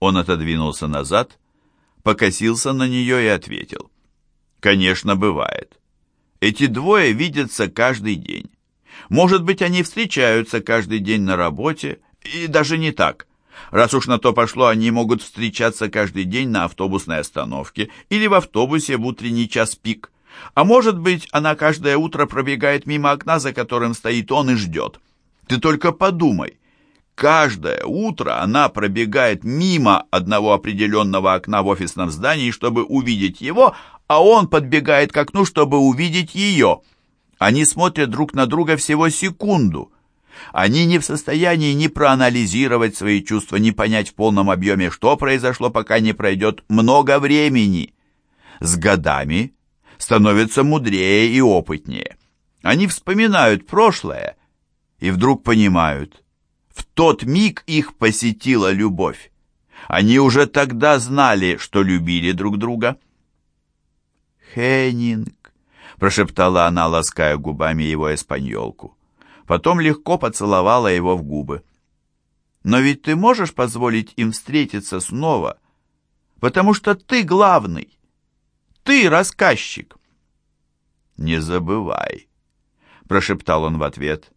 Он отодвинулся назад, покосился на нее и ответил. «Конечно, бывает. Эти двое видятся каждый день. Может быть, они встречаются каждый день на работе, и даже не так. Раз уж на то пошло, они могут встречаться каждый день на автобусной остановке или в автобусе в утренний час пик. А может быть, она каждое утро пробегает мимо окна, за которым стоит он и ждет. Ты только подумай. Каждое утро она пробегает мимо одного определенного окна в офисном здании, чтобы увидеть его, а он подбегает к окну, чтобы увидеть ее. Они смотрят друг на друга всего секунду. Они не в состоянии ни проанализировать свои чувства, ни понять в полном объеме, что произошло, пока не пройдет много времени. С годами становятся мудрее и опытнее. Они вспоминают прошлое и вдруг понимают, в тот миг их посетила любовь. Они уже тогда знали, что любили друг друга. «Хеннинг», — прошептала она, лаская губами его эспаньолку. Потом легко поцеловала его в губы. «Но ведь ты можешь позволить им встретиться снова, потому что ты главный, ты рассказчик». «Не забывай», — прошептал он в ответ,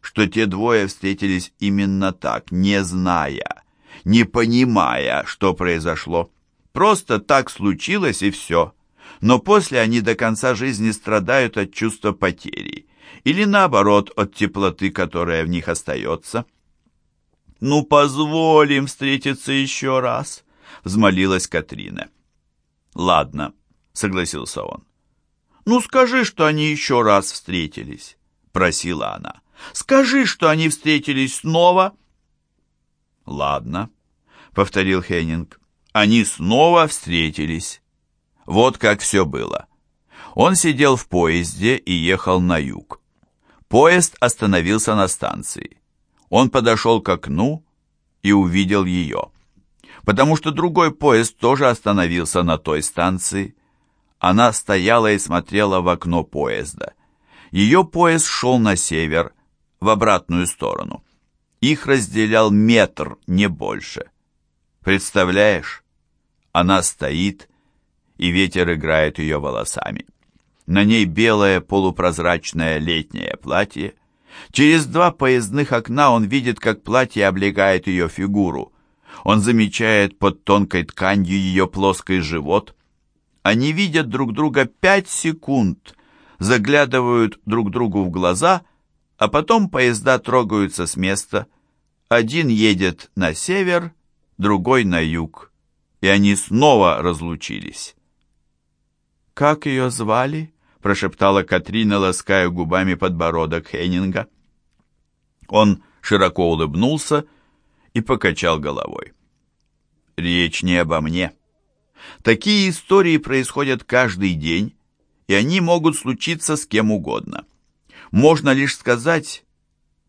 что те двое встретились именно так, не зная, не понимая, что произошло. Просто так случилось и все. Но после они до конца жизни страдают от чувства потери. Или наоборот, от теплоты, которая в них остается. «Ну, позволим встретиться еще раз», — взмолилась Катрина. «Ладно», — согласился он. «Ну, скажи, что они еще раз встретились», — просила она. «Скажи, что они встретились снова». «Ладно», — повторил Хеннинг. «Они снова встретились». Вот как все было. Он сидел в поезде и ехал на юг. Поезд остановился на станции. Он подошел к окну и увидел ее. Потому что другой поезд тоже остановился на той станции. Она стояла и смотрела в окно поезда. Ее поезд шел на север, в обратную сторону. Их разделял метр, не больше. Представляешь? Она стоит, и ветер играет ее волосами. На ней белое полупрозрачное летнее платье. Через два поездных окна он видит, как платье облегает ее фигуру. Он замечает под тонкой тканью ее плоский живот. Они видят друг друга пять секунд, заглядывают друг другу в глаза, а потом поезда трогаются с места. Один едет на север, другой на юг, и они снова разлучились. «Как ее звали?» — прошептала Катрина, лаская губами подбородок Хеннинга. Он широко улыбнулся и покачал головой. «Речь не обо мне. Такие истории происходят каждый день, и они могут случиться с кем угодно. Можно лишь сказать,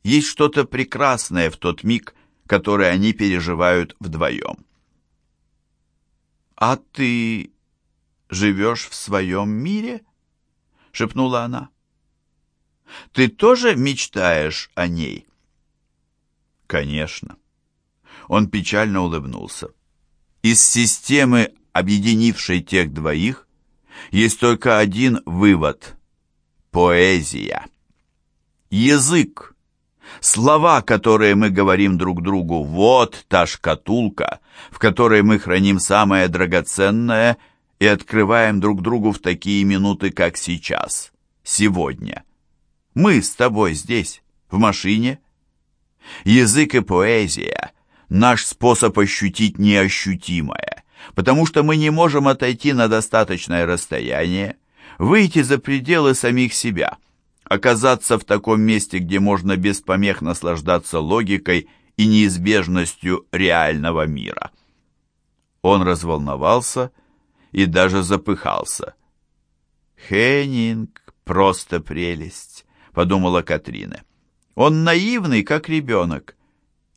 есть что-то прекрасное в тот миг, который они переживают вдвоем». «А ты живешь в своем мире?» — шепнула она. «Ты тоже мечтаешь о ней?» «Конечно». Он печально улыбнулся. «Из системы, объединившей тех двоих, есть только один вывод — поэзия. Язык, слова, которые мы говорим друг другу, вот та шкатулка, в которой мы храним самое драгоценное — и открываем друг другу в такие минуты, как сейчас, сегодня. Мы с тобой здесь, в машине. Язык и поэзия — наш способ ощутить неощутимое, потому что мы не можем отойти на достаточное расстояние, выйти за пределы самих себя, оказаться в таком месте, где можно без помех наслаждаться логикой и неизбежностью реального мира. Он разволновался и даже запыхался. «Хеннинг — просто прелесть», — подумала Катрина. «Он наивный, как ребенок,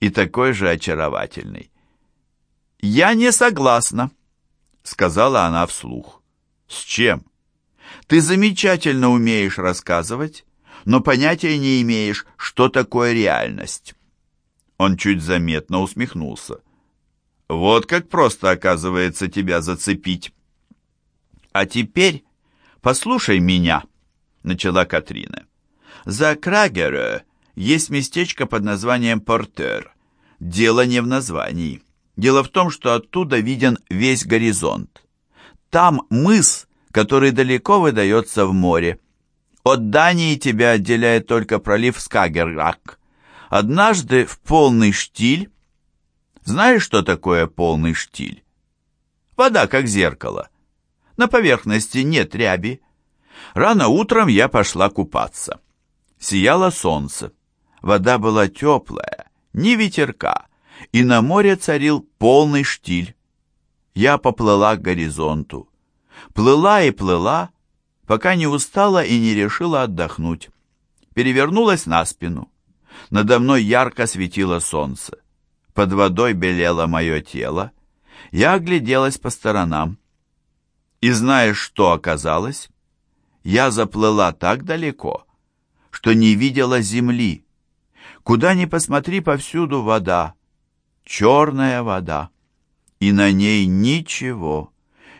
и такой же очаровательный». «Я не согласна», — сказала она вслух. «С чем?» «Ты замечательно умеешь рассказывать, но понятия не имеешь, что такое реальность». Он чуть заметно усмехнулся. Вот как просто, оказывается, тебя зацепить. А теперь послушай меня, начала Катрина. За Крагера есть местечко под названием Портер. Дело не в названии. Дело в том, что оттуда виден весь горизонт. Там мыс, который далеко выдается в море. От Дании тебя отделяет только пролив Скагеррак. Однажды в полный штиль... Знаешь, что такое полный штиль? Вода как зеркало. На поверхности нет ряби. Рано утром я пошла купаться. Сияло солнце. Вода была теплая, ни ветерка, и на море царил полный штиль. Я поплыла к горизонту. Плыла и плыла, пока не устала и не решила отдохнуть. Перевернулась на спину. Надо мной ярко светило солнце. Под водой белело мое тело. Я огляделась по сторонам. И знаешь, что оказалось? Я заплыла так далеко, что не видела земли. Куда ни посмотри, повсюду вода. Черная вода. И на ней ничего.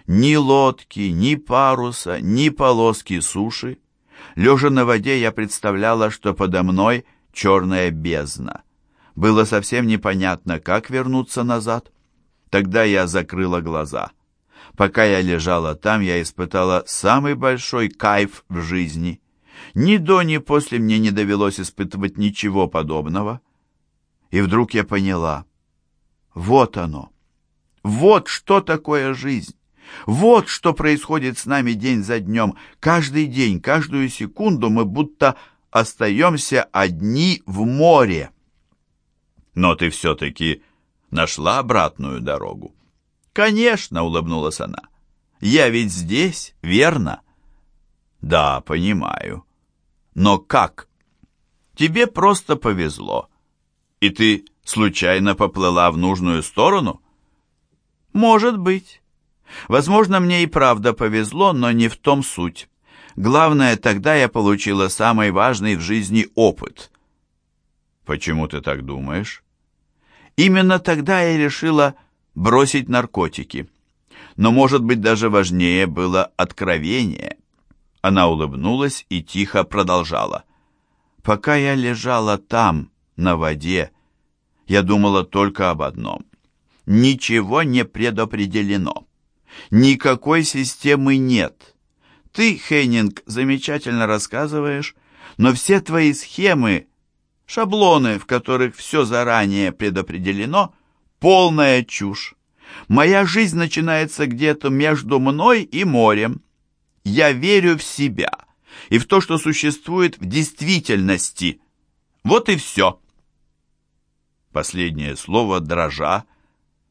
Ни лодки, ни паруса, ни полоски суши. Лежа на воде, я представляла, что подо мной черная бездна. Было совсем непонятно, как вернуться назад. Тогда я закрыла глаза. Пока я лежала там, я испытала самый большой кайф в жизни. Ни до, ни после мне не довелось испытывать ничего подобного. И вдруг я поняла. Вот оно. Вот что такое жизнь. Вот что происходит с нами день за днем. Каждый день, каждую секунду мы будто остаемся одни в море. Но ты все-таки нашла обратную дорогу. Конечно, улыбнулась она. Я ведь здесь, верно? Да, понимаю. Но как? Тебе просто повезло. И ты случайно поплыла в нужную сторону? Может быть. Возможно, мне и правда повезло, но не в том суть. Главное, тогда я получила самый важный в жизни опыт. Почему ты так думаешь? Именно тогда я решила бросить наркотики. Но, может быть, даже важнее было откровение. Она улыбнулась и тихо продолжала. Пока я лежала там, на воде, я думала только об одном. Ничего не предопределено. Никакой системы нет. Ты, Хейнинг, замечательно рассказываешь, но все твои схемы, шаблоны, в которых все заранее предопределено, полная чушь. Моя жизнь начинается где-то между мной и морем. Я верю в себя и в то, что существует в действительности. Вот и все. Последнее слово дрожа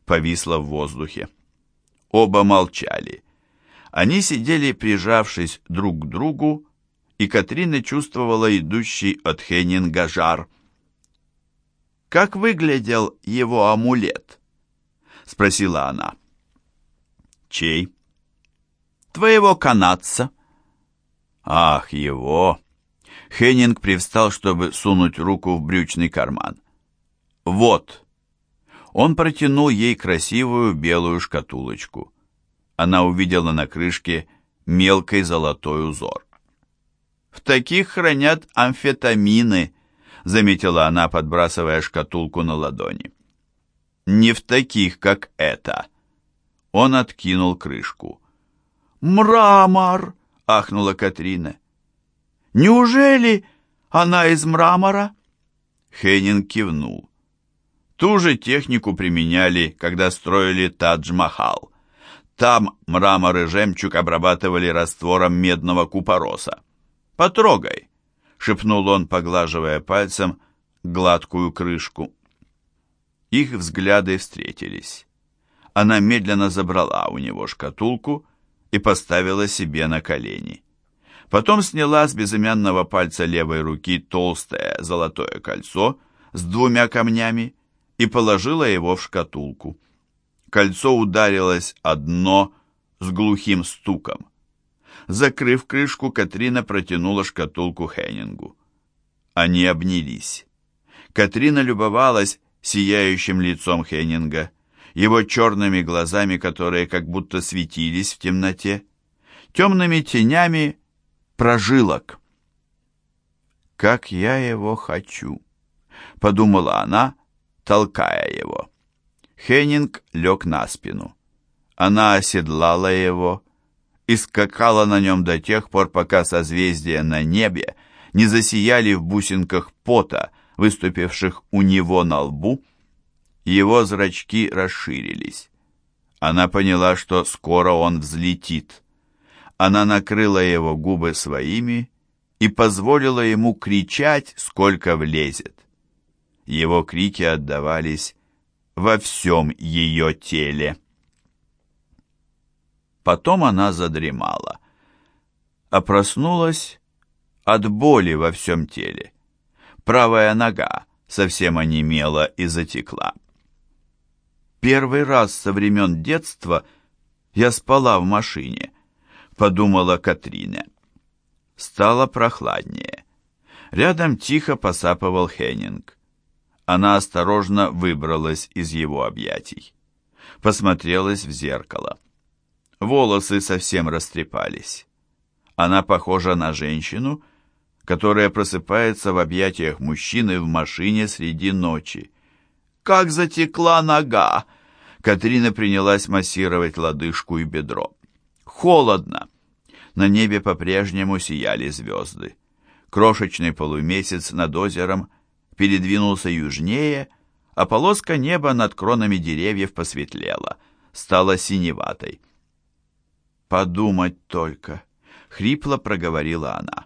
повисло в воздухе. Оба молчали. Они сидели, прижавшись друг к другу, и Катрина чувствовала идущий от Хеннинга жар. «Как выглядел его амулет?» — спросила она. «Чей?» «Твоего канадца». «Ах, его!» Хеннинг привстал, чтобы сунуть руку в брючный карман. «Вот!» Он протянул ей красивую белую шкатулочку. Она увидела на крышке мелкий золотой узор. «В таких хранят амфетамины», — заметила она, подбрасывая шкатулку на ладони. «Не в таких, как это». Он откинул крышку. «Мрамор!» — ахнула Катрина. «Неужели она из мрамора?» Хеннинг кивнул. Ту же технику применяли, когда строили Тадж-Махал. Там мрамор и жемчуг обрабатывали раствором медного купороса. «Потрогай», — шепнул он, поглаживая пальцем гладкую крышку. Их взгляды встретились. Она медленно забрала у него шкатулку и поставила себе на колени. Потом сняла с безымянного пальца левой руки толстое золотое кольцо с двумя камнями и положила его в шкатулку. Кольцо ударилось о дно с глухим стуком. Закрыв крышку, Катрина протянула шкатулку Хеннингу. Они обнялись. Катрина любовалась сияющим лицом Хеннинга. его черными глазами, которые как будто светились в темноте, темными тенями прожилок. «Как я его хочу!» — подумала она, толкая его. Хеннинг лег на спину. Она оседлала его и скакала на нем до тех пор, пока созвездия на небе не засияли в бусинках пота, выступивших у него на лбу. Его зрачки расширились. Она поняла, что скоро он взлетит. Она накрыла его губы своими и позволила ему кричать, сколько влезет. Его крики отдавались во всем ее теле. Потом она задремала, а проснулась от боли во всем теле. Правая нога совсем онемела и затекла. Первый раз со времен детства я спала в машине, подумала Катрина. Стало прохладнее. Рядом тихо посапывал Хеннинг. Она осторожно выбралась из его объятий. Посмотрелась в зеркало. Волосы совсем растрепались. Она похожа на женщину, которая просыпается в объятиях мужчины в машине среди ночи. «Как затекла нога!» Катрина принялась массировать лодыжку и бедро. «Холодно!» На небе по-прежнему сияли звезды. Крошечный полумесяц над озером передвинулся южнее, а полоска неба над кронами деревьев посветлела, стала синеватой. «Подумать только!» — хрипло проговорила она.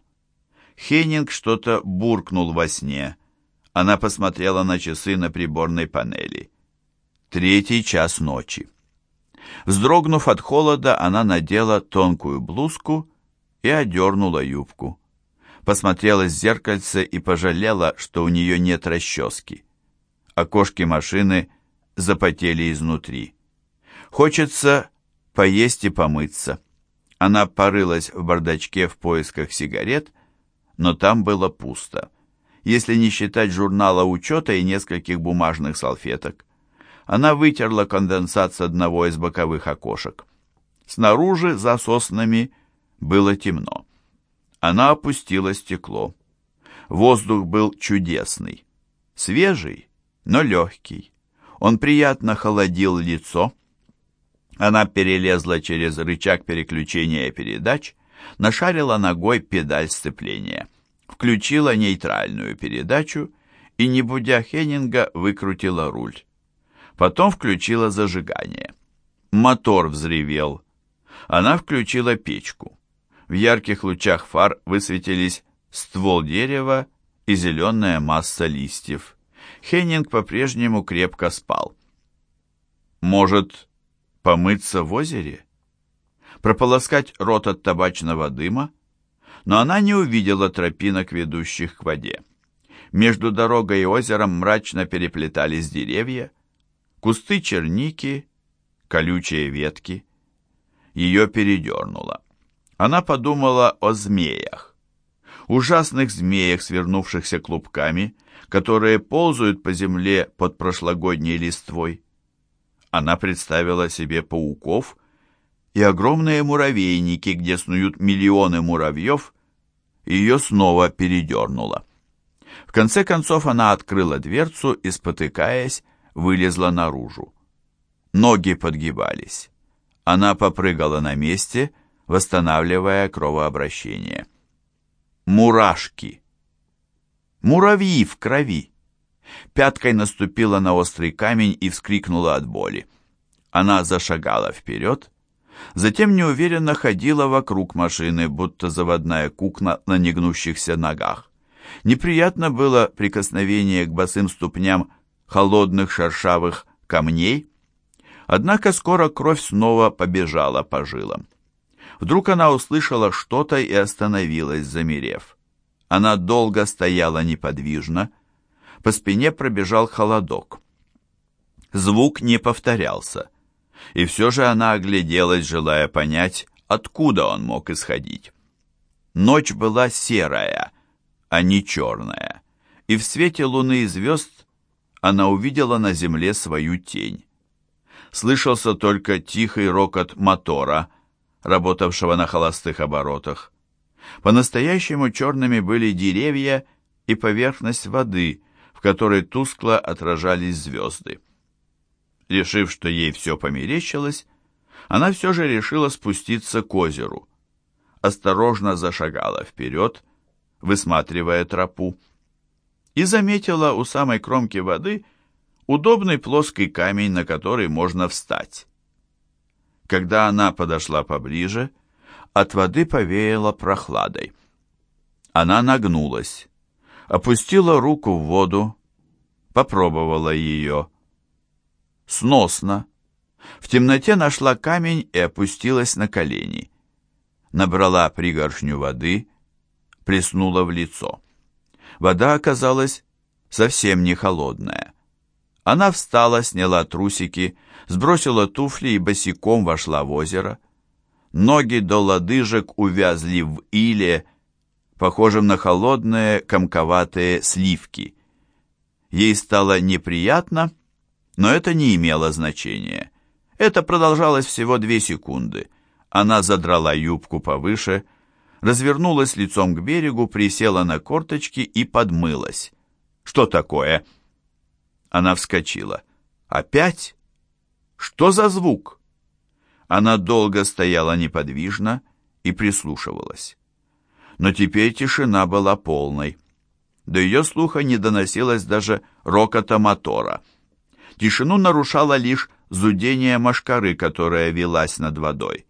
Хеннинг что-то буркнул во сне. Она посмотрела на часы на приборной панели. Третий час ночи. Вздрогнув от холода, она надела тонкую блузку и одернула юбку. Посмотрела в зеркальце и пожалела, что у нее нет расчески. Окошки машины запотели изнутри. Хочется поесть и помыться. Она порылась в бардачке в поисках сигарет, но там было пусто, если не считать журнала учета и нескольких бумажных салфеток. Она вытерла конденсат с одного из боковых окошек. Снаружи, за соснами, было темно. Она опустила стекло. Воздух был чудесный, свежий, но легкий. Он приятно холодил лицо. Она перелезла через рычаг переключения передач, нашарила ногой педаль сцепления, включила нейтральную передачу и, не будя Хеннинга, выкрутила руль. Потом включила зажигание. Мотор взревел. Она включила печку. В ярких лучах фар высветились ствол дерева и зеленая масса листьев. Хеннинг по-прежнему крепко спал. Может, помыться в озере? Прополоскать рот от табачного дыма? Но она не увидела тропинок, ведущих к воде. Между дорогой и озером мрачно переплетались деревья, кусты черники, колючие ветки. Ее передернуло. Она подумала о змеях. Ужасных змеях, свернувшихся клубками, которые ползают по земле под прошлогодней листвой. Она представила себе пауков и огромные муравейники, где снуют миллионы муравьев, и ее снова передернуло. В конце концов она открыла дверцу и, спотыкаясь, вылезла наружу. Ноги подгибались. Она попрыгала на месте, восстанавливая кровообращение. Мурашки. Муравьи в крови. Пяткой наступила на острый камень и вскрикнула от боли. Она зашагала вперед, затем неуверенно ходила вокруг машины, будто заводная кукна на негнущихся ногах. Неприятно было прикосновение к босым ступням холодных шершавых камней. Однако скоро кровь снова побежала по жилам. Вдруг она услышала что-то и остановилась, замерев. Она долго стояла неподвижно, по спине пробежал холодок. Звук не повторялся, и все же она огляделась, желая понять, откуда он мог исходить. Ночь была серая, а не черная, и в свете луны и звезд она увидела на земле свою тень. слышался только тихий рокот мотора, работавшего на холостых оборотах. По-настоящему черными были деревья и поверхность воды, в которой тускло отражались звезды. Решив, что ей все померещилось, она все же решила спуститься к озеру. Осторожно зашагала вперед, высматривая тропу, и заметила у самой кромки воды удобный плоский камень, на который можно встать. Когда она подошла поближе, от воды повеяло прохладой. Она нагнулась, опустила руку в воду, попробовала ее. Сносно. В темноте нашла камень и опустилась на колени. Набрала пригоршню воды, плеснула в лицо. Вода оказалась совсем не холодная. Она встала, сняла трусики, сбросила туфли и босиком вошла в озеро. Ноги до лодыжек увязли в иле, похожем на холодные комковатые сливки. Ей стало неприятно, но это не имело значения. Это продолжалось всего две секунды. Она задрала юбку повыше, развернулась лицом к берегу, присела на корточки и подмылась. «Что такое?» Она вскочила. «Опять? Что за звук?» Она долго стояла неподвижно и прислушивалась. Но теперь тишина была полной. До ее слуха не доносилось даже рокота мотора. Тишину нарушало лишь зудение машкары, которая велась над водой.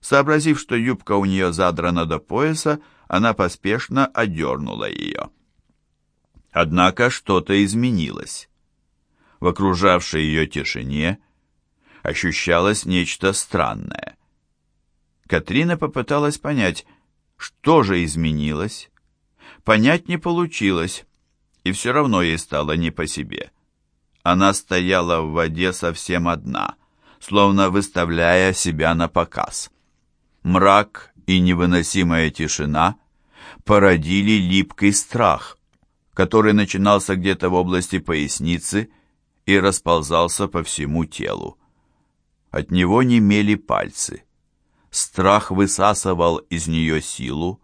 Сообразив, что юбка у нее задрана до пояса, она поспешно одернула ее. Однако что-то изменилось. В окружавшей ее тишине ощущалось нечто странное. Катрина попыталась понять, что же изменилось. Понять не получилось, и все равно ей стало не по себе. Она стояла в воде совсем одна, словно выставляя себя на показ. Мрак и невыносимая тишина породили липкий страх, который начинался где-то в области поясницы и расползался по всему телу. От него немели пальцы. Страх высасывал из нее силу.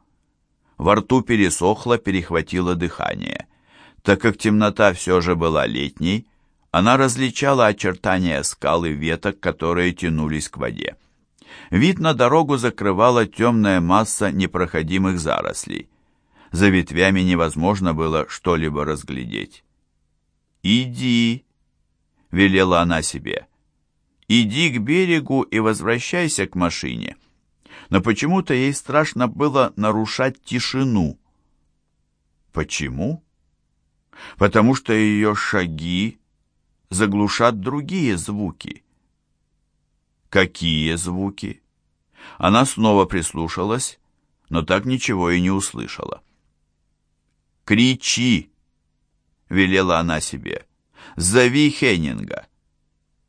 Во рту пересохло, перехватило дыхание. Так как темнота все же была летней, она различала очертания скал и веток, которые тянулись к воде. Вид на дорогу закрывала темная масса непроходимых зарослей. За ветвями невозможно было что-либо разглядеть. «Иди!» — велела она себе. «Иди к берегу и возвращайся к машине». Но почему-то ей страшно было нарушать тишину. Почему? Потому что ее шаги заглушат другие звуки. Какие звуки? Она снова прислушалась, но так ничего и не услышала. «Кричи!» — велела она себе. «Зови Хеннинга!»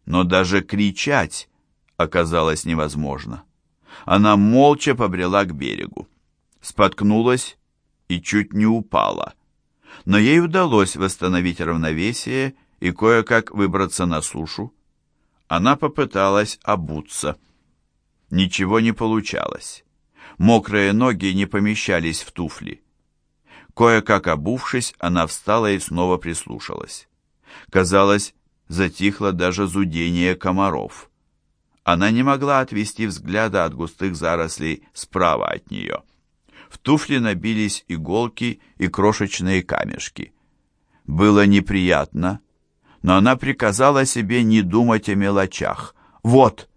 Но даже кричать оказалось невозможно. Она молча побрела к берегу. Споткнулась и чуть не упала. Но ей удалось восстановить равновесие и кое-как выбраться на сушу. Она попыталась обуться. Ничего не получалось. Мокрые ноги не помещались в туфли. Кое-как обувшись, она встала и снова прислушалась. Казалось, затихло даже зудение комаров. Она не могла отвести взгляда от густых зарослей справа от нее. В туфли набились иголки и крошечные камешки. Было неприятно, но она приказала себе не думать о мелочах. Вот!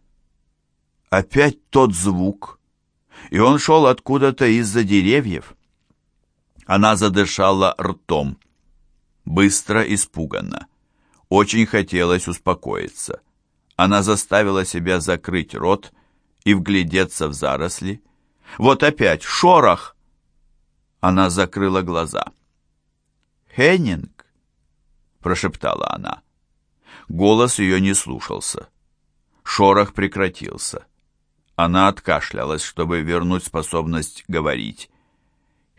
Опять тот звук, и он шел откуда-то из-за деревьев. Она задышала ртом, быстро, испуганно. Очень хотелось успокоиться. Она заставила себя закрыть рот и вглядеться в заросли. Вот опять шорох! Она закрыла глаза. «Хеннинг!» прошептала она. Голос ее не слушался. Шорох прекратился. Она откашлялась, чтобы вернуть способность говорить.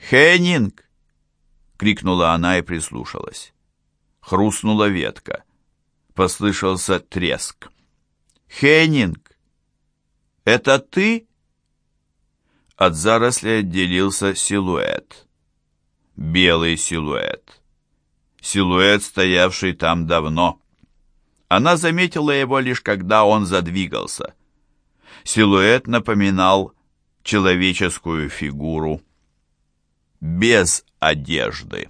«Хеннинг!» — крикнула она и прислушалась. Хрустнула ветка. Послышался треск. «Хеннинг, это ты?» От заросли отделился силуэт. Белый силуэт. Силуэт, стоявший там давно. Она заметила его лишь когда он задвигался. Силуэт напоминал человеческую фигуру без одежды.